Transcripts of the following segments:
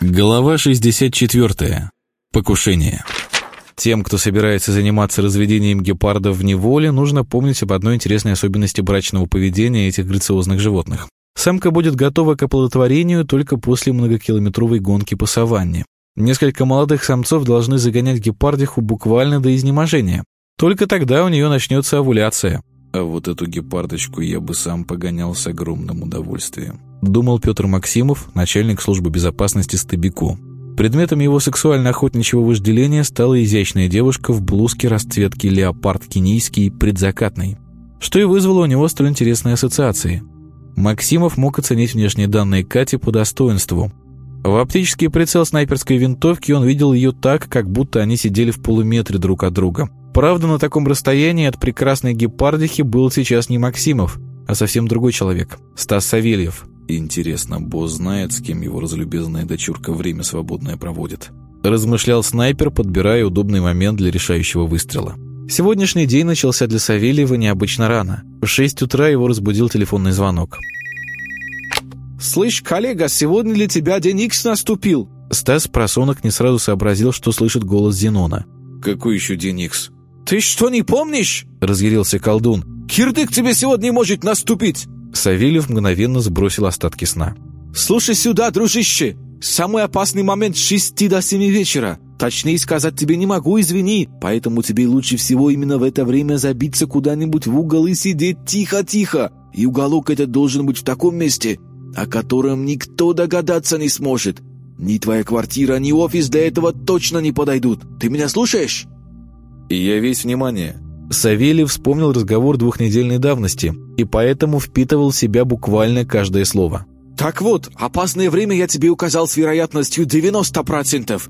Глава 64. Покушение. Тем, кто собирается заниматься разведением гепардов в неволе, нужно помнить об одной интересной особенности брачного поведения этих грациозных животных. Самка будет готова к оплодотворению только после многокилометровой гонки по саванне. Несколько молодых самцов должны загонять гепардиху буквально до изнеможения. Только тогда у нее начнется овуляция. А вот эту гепардочку я бы сам погонял с огромным удовольствием думал Петр Максимов, начальник службы безопасности Стабико. Предметом его сексуально-охотничьего вожделения стала изящная девушка в блузке расцветки леопард кенийский предзакатный, что и вызвало у него столь интересные ассоциации. Максимов мог оценить внешние данные Кати по достоинству. В оптический прицел снайперской винтовки он видел ее так, как будто они сидели в полуметре друг от друга. Правда, на таком расстоянии от прекрасной гепардихи был сейчас не Максимов, а совсем другой человек – Стас Савельев – Интересно, босс знает, с кем его разлюбезная дочурка время свободное проводит. Размышлял снайпер, подбирая удобный момент для решающего выстрела. Сегодняшний день начался для Савельева необычно рано. В 6 утра его разбудил телефонный звонок. «Слышь, коллега, сегодня для тебя день Икс наступил!» Стас просонок не сразу сообразил, что слышит голос Зенона. «Какой еще день Икс?» «Ты что, не помнишь?» – разъярился колдун. «Кирдык тебе сегодня может наступить!» Савельев мгновенно сбросил остатки сна. «Слушай сюда, дружище! Самый опасный момент с шести до семи вечера. Точнее сказать тебе не могу, извини. Поэтому тебе лучше всего именно в это время забиться куда-нибудь в угол и сидеть тихо-тихо. И уголок этот должен быть в таком месте, о котором никто догадаться не сможет. Ни твоя квартира, ни офис до этого точно не подойдут. Ты меня слушаешь?» «И я весь внимание», Савелий вспомнил разговор двухнедельной давности и поэтому впитывал в себя буквально каждое слово. «Так вот, опасное время я тебе указал с вероятностью 90%.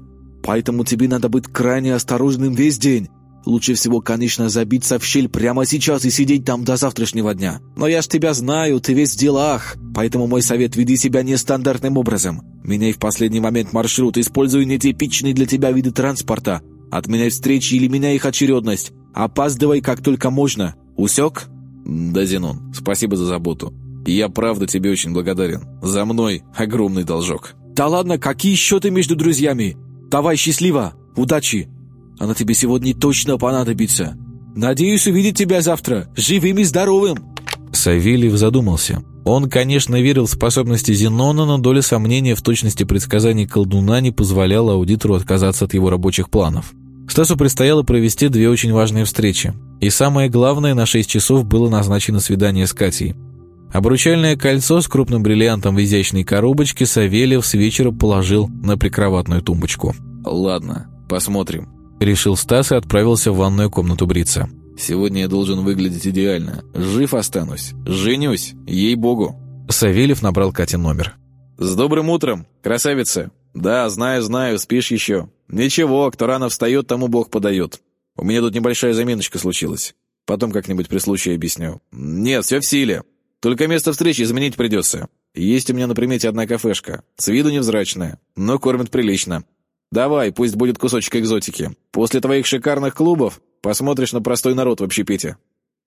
Поэтому тебе надо быть крайне осторожным весь день. Лучше всего, конечно, забиться в щель прямо сейчас и сидеть там до завтрашнего дня. Но я ж тебя знаю, ты весь в делах. Поэтому мой совет – веди себя нестандартным образом. Меняй в последний момент маршрут, используй нетипичные для тебя виды транспорта. Отменяй встречи или меняй их очередность. Опаздывай как только можно. Усек?» «Да, Зенон, спасибо за заботу. Я правда тебе очень благодарен. За мной огромный должок». «Да ладно, какие счеты между друзьями? Давай, счастливо, удачи. Она тебе сегодня точно понадобится. Надеюсь увидеть тебя завтра, живым и здоровым». Савельев задумался. Он, конечно, верил в способности Зенона, но доля сомнения в точности предсказаний колдуна не позволяла аудитору отказаться от его рабочих планов. Стасу предстояло провести две очень важные встречи. И самое главное, на 6 часов было назначено свидание с Катей. Обручальное кольцо с крупным бриллиантом в изящной коробочке Савельев с вечера положил на прикроватную тумбочку. «Ладно, посмотрим», — решил Стас и отправился в ванную комнату бриться. «Сегодня я должен выглядеть идеально. Жив останусь. Женюсь. Ей-богу». Савельев набрал Кате номер. «С добрым утром, красавица!» «Да, знаю, знаю, спишь еще. Ничего, кто рано встает, тому Бог подает. У меня тут небольшая заминочка случилась. Потом как-нибудь при случае объясню. Нет, все в силе. Только место встречи изменить придется. Есть у меня на примете одна кафешка. С виду невзрачная, но кормят прилично. Давай, пусть будет кусочек экзотики. После твоих шикарных клубов посмотришь на простой народ в общепите.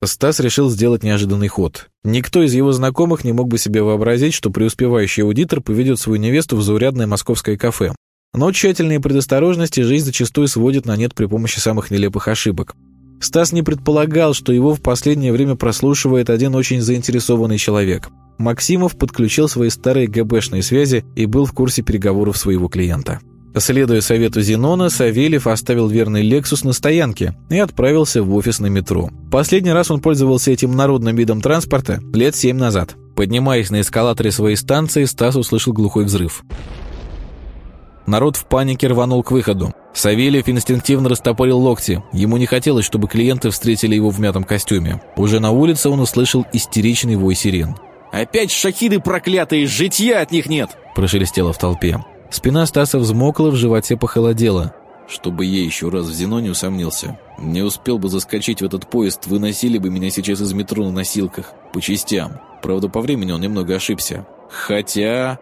Стас решил сделать неожиданный ход. Никто из его знакомых не мог бы себе вообразить, что преуспевающий аудитор поведет свою невесту в заурядное московское кафе. Но тщательные предосторожности жизнь зачастую сводит на нет при помощи самых нелепых ошибок. Стас не предполагал, что его в последнее время прослушивает один очень заинтересованный человек. Максимов подключил свои старые ГБшные связи и был в курсе переговоров своего клиента. Следуя совету Зенона, Савельев оставил верный «Лексус» на стоянке и отправился в офис на метро. Последний раз он пользовался этим народным видом транспорта лет семь назад. Поднимаясь на эскалаторе своей станции, Стас услышал глухой взрыв. Народ в панике рванул к выходу. Савельев инстинктивно растопорил локти. Ему не хотелось, чтобы клиенты встретили его в мятом костюме. Уже на улице он услышал истеричный вой сирен. «Опять шахиды проклятые, житья от них нет!» Прошелестело в толпе. Спина Стаса взмокла, в животе похолодело. Чтобы я еще раз в Зеноне усомнился. Не успел бы заскочить в этот поезд, выносили бы меня сейчас из метро на носилках. По частям. Правда, по времени он немного ошибся. Хотя...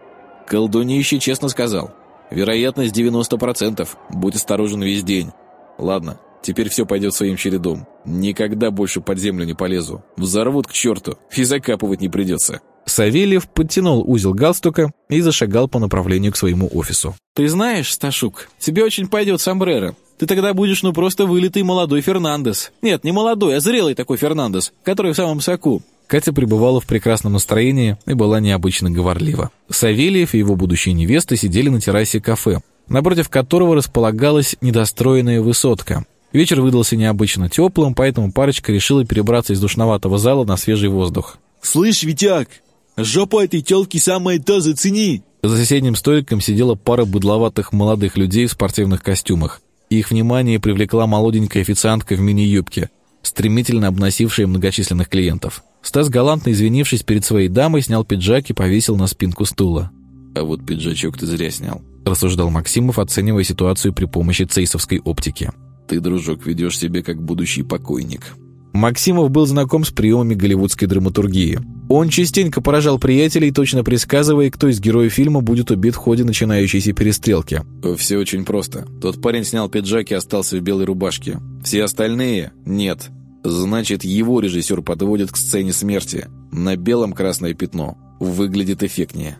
Колдунище честно сказал. Вероятность 90%. Будь осторожен весь день. Ладно, теперь все пойдет своим чередом. Никогда больше под землю не полезу. Взорвут к черту, и закапывать не придется. Савельев подтянул узел галстука и зашагал по направлению к своему офису. «Ты знаешь, Сташук, тебе очень пойдет сомбреро. Ты тогда будешь ну просто вылитый молодой Фернандес. Нет, не молодой, а зрелый такой Фернандес, который в самом соку. Катя пребывала в прекрасном настроении и была необычно говорлива. Савельев и его будущая невеста сидели на террасе кафе, напротив которого располагалась недостроенная высотка. Вечер выдался необычно теплым, поэтому парочка решила перебраться из душноватого зала на свежий воздух. «Слышь, Витяк, жопа этой телки самое то, зацени!» За соседним столиком сидела пара быдловатых молодых людей в спортивных костюмах. Их внимание привлекла молоденькая официантка в мини-юбке, стремительно обносившая многочисленных клиентов. Стас, галантно извинившись перед своей дамой, снял пиджак и повесил на спинку стула. «А вот пиджачок ты зря снял», — рассуждал Максимов, оценивая ситуацию при помощи цейсовской оптики. «Ты, дружок, ведешь себя как будущий покойник». Максимов был знаком с приемами голливудской драматургии. Он частенько поражал приятелей, точно предсказывая, кто из героев фильма будет убит в ходе начинающейся перестрелки. «Все очень просто. Тот парень снял пиджак и остался в белой рубашке. Все остальные — нет. Значит, его режиссер подводит к сцене смерти. На белом красное пятно. Выглядит эффектнее.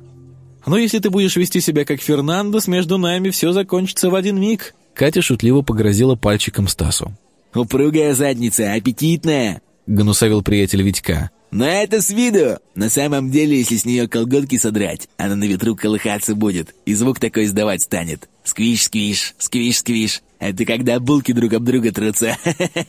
Но если ты будешь вести себя как Фернандес, между нами все закончится в один миг. Катя шутливо погрозила пальчиком Стасу. «Упругая задница, аппетитная!» — гнусавил приятель Витька. «Но это с виду! На самом деле, если с нее колготки содрать, она на ветру колыхаться будет, и звук такой издавать станет. Сквиш-сквиш, сквиш-сквиш. Это когда булки друг об друга трутся.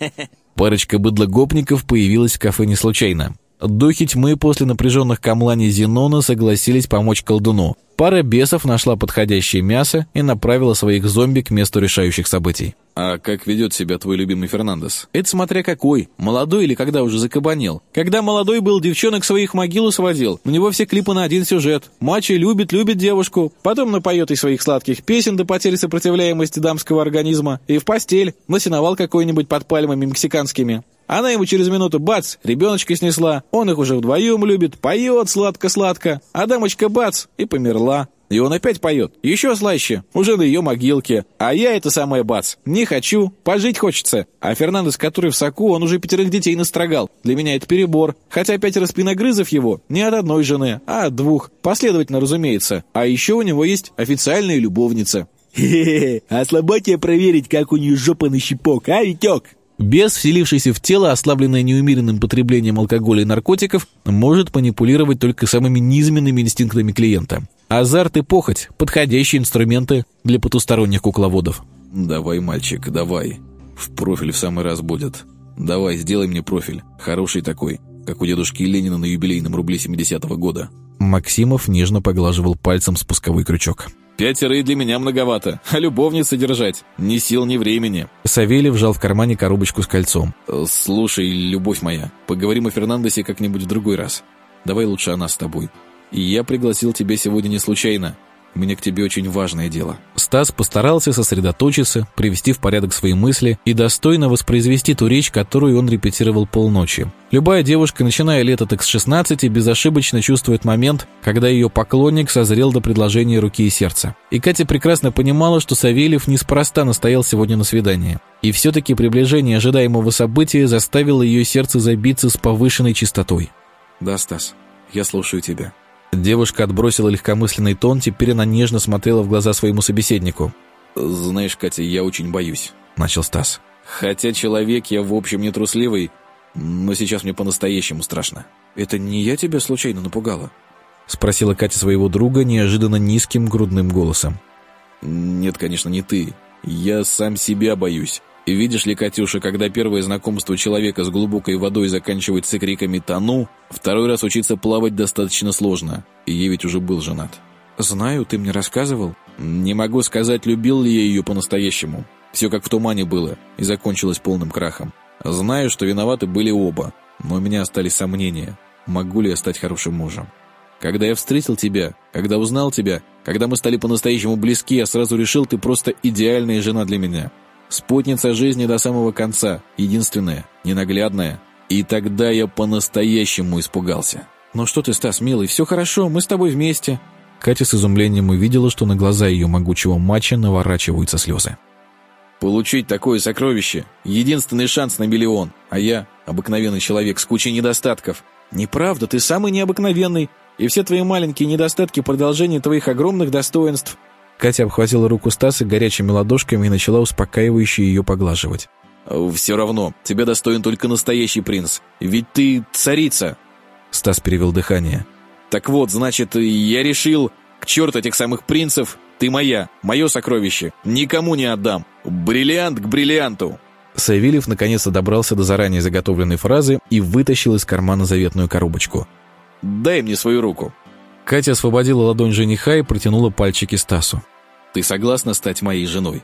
Парочка быдлогопников появилась в кафе не случайно. Духи тьмы после напряженных камланий Зенона согласились помочь колдуну. Пара бесов нашла подходящее мясо и направила своих зомби к месту решающих событий. «А как ведет себя твой любимый Фернандес?» «Это смотря какой. Молодой или когда уже закабанел. Когда молодой был, девчонок своих могилу сводил. У него все клипы на один сюжет. Мачо любит, любит девушку. Потом напоет из своих сладких песен до потери сопротивляемости дамского организма. И в постель. Насиновал какой-нибудь под пальмами мексиканскими. Она ему через минуту бац, ребеночка снесла. Он их уже вдвоем любит, поет сладко-сладко. А дамочка бац, и померла. И он опять поет. Еще слаще. Уже на ее могилке. А я это самое бац. Не хочу. Пожить хочется. А Фернандес, который в соку, он уже пятерых детей настрогал. Для меня это перебор. Хотя пятеро спиногрызов его не от одной жены, а от двух. Последовательно, разумеется. А еще у него есть официальная любовница. Хе-хе, а слабо тебе проверить, как у нее жопа на щипок, а, Витек? Бес, вселившийся в тело, ослабленное неумеренным потреблением алкоголя и наркотиков, может манипулировать только самыми низменными инстинктами клиента. Азарт и похоть – подходящие инструменты для потусторонних кукловодов. «Давай, мальчик, давай. В профиль в самый раз будет. Давай, сделай мне профиль. Хороший такой, как у дедушки Ленина на юбилейном рубле 70-го года». Максимов нежно поглаживал пальцем спусковой крючок. Пятеро и для меня многовато, а любовницы держать ни сил, ни времени». Савельев вжал в кармане коробочку с кольцом. «Слушай, любовь моя, поговорим о Фернандесе как-нибудь в другой раз. Давай лучше о нас с тобой. Я пригласил тебя сегодня не случайно. У меня к тебе очень важное дело». Стас постарался сосредоточиться, привести в порядок свои мысли и достойно воспроизвести ту речь, которую он репетировал полночи. Любая девушка, начиная лет от X16, безошибочно чувствует момент, когда ее поклонник созрел до предложения руки и сердца. И Катя прекрасно понимала, что Савельев неспроста настоял сегодня на свидание. И все-таки приближение ожидаемого события заставило ее сердце забиться с повышенной частотой. «Да, Стас, я слушаю тебя», Девушка отбросила легкомысленный тон, теперь она нежно смотрела в глаза своему собеседнику. «Знаешь, Катя, я очень боюсь», — начал Стас. «Хотя человек я, в общем, не трусливый, но сейчас мне по-настоящему страшно». «Это не я тебя случайно напугала?» — спросила Катя своего друга неожиданно низким грудным голосом. «Нет, конечно, не ты. Я сам себя боюсь. И видишь ли, Катюша, когда первое знакомство человека с глубокой водой заканчивается криками «тону», второй раз учиться плавать достаточно сложно, и я ведь уже был женат. «Знаю, ты мне рассказывал». Не могу сказать, любил ли я ее по-настоящему. Все как в тумане было, и закончилось полным крахом. Знаю, что виноваты были оба, но у меня остались сомнения, могу ли я стать хорошим мужем. Когда я встретил тебя, когда узнал тебя, когда мы стали по-настоящему близки, я сразу решил, ты просто идеальная жена для меня. Спутница жизни до самого конца, единственная, ненаглядная. И тогда я по-настоящему испугался. «Ну что ты, Стас, милый, все хорошо, мы с тобой вместе». Катя с изумлением увидела, что на глаза ее могучего матча наворачиваются слезы. «Получить такое сокровище — единственный шанс на миллион, а я — обыкновенный человек с кучей недостатков». «Неправда, ты самый необыкновенный. и все твои маленькие недостатки продолжение твоих огромных достоинств». Катя обхватила руку Стаса горячими ладошками и начала успокаивающе ее поглаживать. «Все равно, тебя достоин только настоящий принц, ведь ты царица!» Стас перевел дыхание. «Так вот, значит, я решил, к черту этих самых принцев, ты моя, мое сокровище, никому не отдам. Бриллиант к бриллианту!» Савельев наконец-то добрался до заранее заготовленной фразы и вытащил из кармана заветную коробочку. «Дай мне свою руку». Катя освободила ладонь жениха и протянула пальчики Стасу. «Ты согласна стать моей женой?»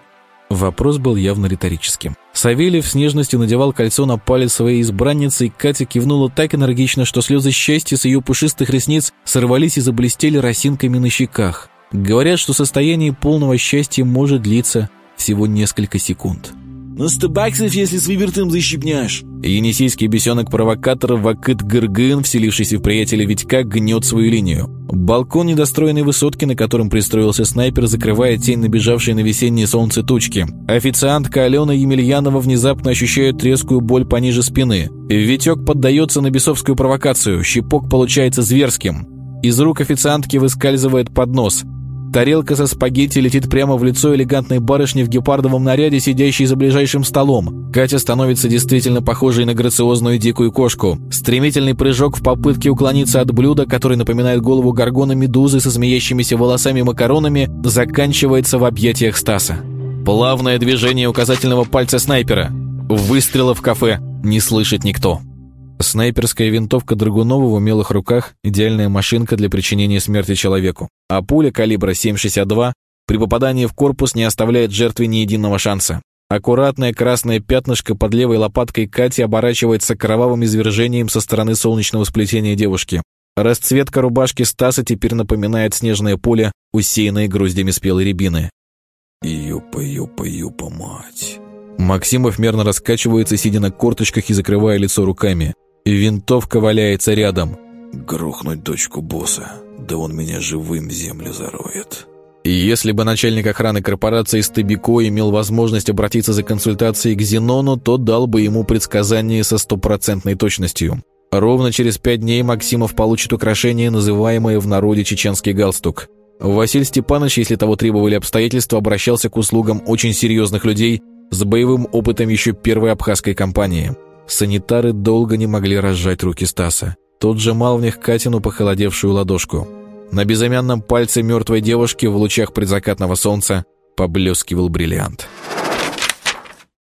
Вопрос был явно риторическим. Савельев с нежностью надевал кольцо на палец своей избранницы, и Катя кивнула так энергично, что слезы счастья с ее пушистых ресниц сорвались и заблестели росинками на щеках. Говорят, что состояние полного счастья может длиться всего несколько секунд. «Ну сто баксов, если с выбертым защипняешь!» Енисейский бесенок-провокатор Вакыт Гыргын, вселившийся в приятеля Витька, гнет свою линию. Балкон недостроенной высотки, на котором пристроился снайпер, закрывает тень набежавшей на весеннее солнце тучки. Официантка Алена Емельянова внезапно ощущает резкую боль пониже спины. Витек поддается на бесовскую провокацию, щипок получается зверским. Из рук официантки выскальзывает поднос – Тарелка со спагетти летит прямо в лицо элегантной барышни в гепардовом наряде, сидящей за ближайшим столом. Катя становится действительно похожей на грациозную дикую кошку. Стремительный прыжок в попытке уклониться от блюда, который напоминает голову горгона медузы со змеящимися волосами-макаронами, заканчивается в объятиях Стаса. Плавное движение указательного пальца снайпера. Выстрела в кафе не слышит никто. Снайперская винтовка Драгунова в умелых руках – идеальная машинка для причинения смерти человеку. А пуля калибра 7,62 при попадании в корпус не оставляет жертве ни единого шанса. Аккуратное красное пятнышко под левой лопаткой Кати оборачивается кровавым извержением со стороны солнечного сплетения девушки. Расцветка рубашки Стаса теперь напоминает снежное поле, усеянное груздями спелой рябины. «Юпа, юпа, юпа, мать!» Максимов мерно раскачивается, сидя на корточках и закрывая лицо руками. Винтовка валяется рядом. Грохнуть дочку босса, да он меня живым в землю зароет. И если бы начальник охраны корпорации Стебико имел возможность обратиться за консультацией к Зенону, то дал бы ему предсказание со стопроцентной точностью. Ровно через пять дней Максимов получит украшение, называемое в народе чеченский галстук. Василий Степанович, если того требовали обстоятельства, обращался к услугам очень серьезных людей с боевым опытом еще первой абхазской кампании – Санитары долго не могли разжать руки Стаса. Тот сжимал в них Катину похолодевшую ладошку. На безымянном пальце мертвой девушки в лучах предзакатного солнца поблескивал бриллиант.